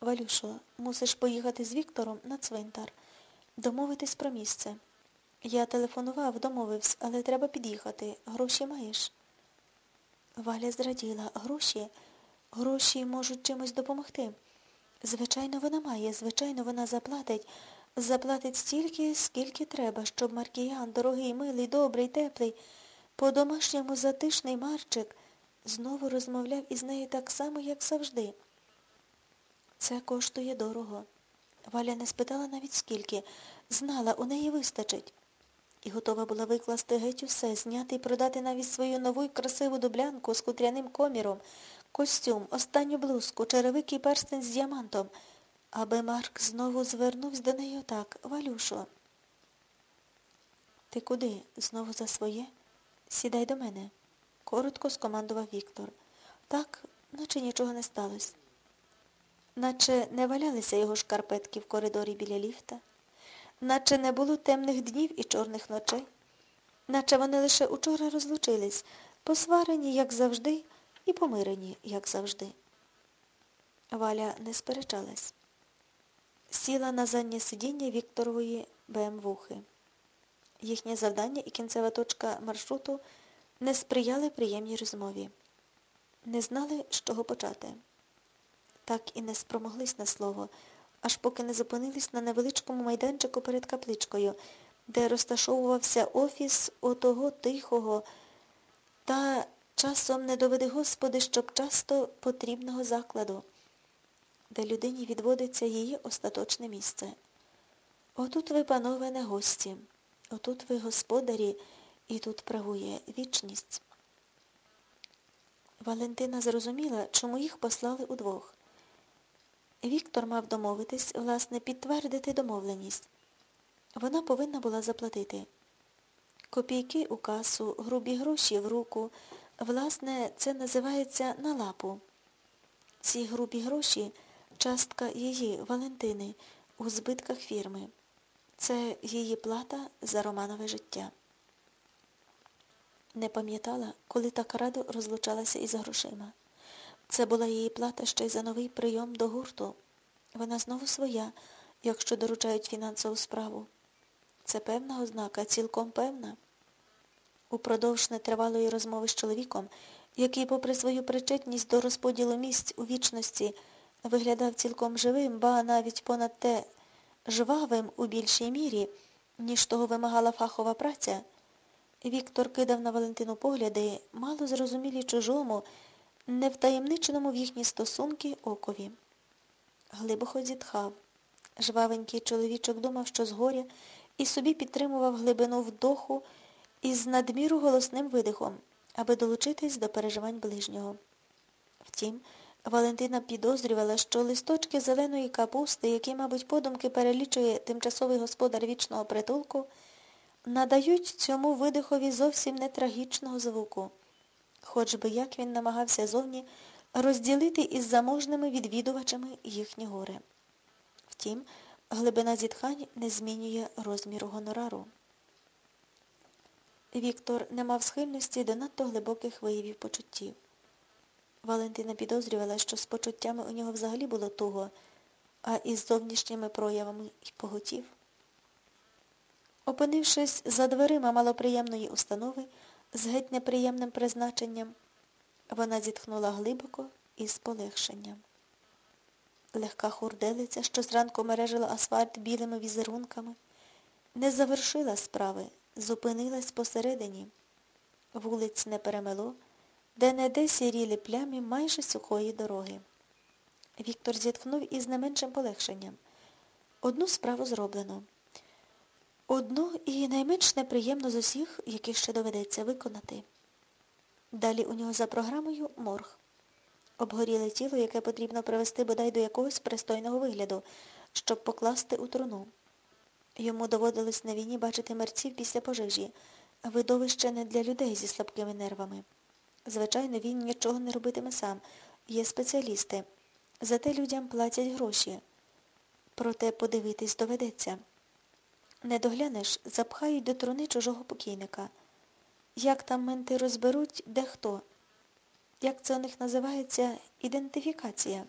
Валюшо, мусиш поїхати з Віктором на цвинтар. Домовитись про місце. Я телефонував, домовився, але треба під'їхати. Гроші маєш? Валя зраділа. Гроші? Гроші можуть чимось допомогти. Звичайно, вона має, звичайно, вона заплатить. Заплатить стільки, скільки треба, щоб Маркіян, дорогий, милий, добрий, теплий, по-домашньому затишний Марчик, знову розмовляв із нею так само, як завжди. Це коштує дорого. Валя не спитала навіть скільки. Знала, у неї вистачить. І готова була викласти геть усе, зняти і продати навіть свою нову й красиву дублянку з хутряним коміром, костюм, останню блузку, черевик і перстень з діамантом, аби Марк знову звернувся до неї отак. Валюшо. Ти куди? Знову за своє? Сідай до мене, коротко скомандував Віктор. Так, наче нічого не сталося. Наче не валялися його шкарпетки в коридорі біля ліфта, наче не було темних днів і чорних ночей, наче вони лише учора розлучились, посварені, як завжди, і помирені, як завжди. Валя не сперечалась. Сіла на заднє сидіння Вікторової БМВухи. Їхнє завдання і кінцева точка маршруту не сприяли приємній розмові. Не знали, з чого почати. Так і не спромоглись на слово, аж поки не зупинились на невеличкому майданчику перед капличкою, де розташовувався офіс отого тихого та часом не доведи Господи, щоб часто потрібного закладу, де людині відводиться її остаточне місце. Отут ви, панове, не гості, отут ви господарі, і тут правує вічність. Валентина зрозуміла, чому їх послали удвох. Віктор мав домовитись, власне, підтвердити домовленість. Вона повинна була заплатити. Копійки у касу, грубі гроші в руку. Власне, це називається на лапу. Ці грубі гроші частка її, Валентини, у збитках фірми. Це її плата за Романове життя. Не пам'ятала, коли так радо розлучалася із грошима. Це була її плата ще й за новий прийом до гурту. Вона знову своя, якщо доручають фінансову справу. Це певна ознака, цілком певна. Упродовж нетривалої розмови з чоловіком, який, попри свою причетність до розподілу місць у вічності, виглядав цілком живим, ба навіть понад те жвавим у більшій мірі, ніж того вимагала фахова праця, Віктор кидав на Валентину погляди, мало зрозумілі чужому, не втаємниченому в їхні стосунки окові. Глибоко зітхав. Жвавенький чоловічок думав, що згоря, і собі підтримував глибину вдоху із надміру голосним видихом, аби долучитись до переживань ближнього. Втім, Валентина підозрювала, що листочки зеленої капусти, які, мабуть, подумки перелічує тимчасовий господар вічного притулку, надають цьому видихові зовсім не трагічного звуку хоч би як він намагався зовні розділити із заможними відвідувачами їхнє горе. Втім, глибина зітхань не змінює розміру гонорару. Віктор не мав схильності до надто глибоких виявів почуттів. Валентина підозрювала, що з почуттями у нього взагалі було туго, а із зовнішніми проявами й поготів. Опинившись за дверима малоприємної установи, з геть неприємним призначенням, вона зітхнула глибоко і з полегшенням. Легка хурделиця, що зранку мережила асфальт білими візерунками, не завершила справи, зупинилась посередині. Вулиць не перемело, де не де сіріли плямі майже сухої дороги. Віктор зітхнув із не меншим полегшенням. Одну справу зроблено. Одну і найменш неприємно з усіх, які ще доведеться виконати. Далі у нього за програмою морг. Обгоріле тіло, яке потрібно привести бодай до якогось пристойного вигляду, щоб покласти у труну. Йому доводилось на війні бачити мерців після пожежі, видовище не для людей зі слабкими нервами. Звичайно, він нічого не робитиме сам. Є спеціалісти. Зате людям платять гроші. Проте подивитись доведеться. Не доглянеш, запхають до труни чужого покійника. Як там менти розберуть, де хто? Як це у них називається ідентифікація?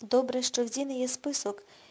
Добре, що в Зіни є список,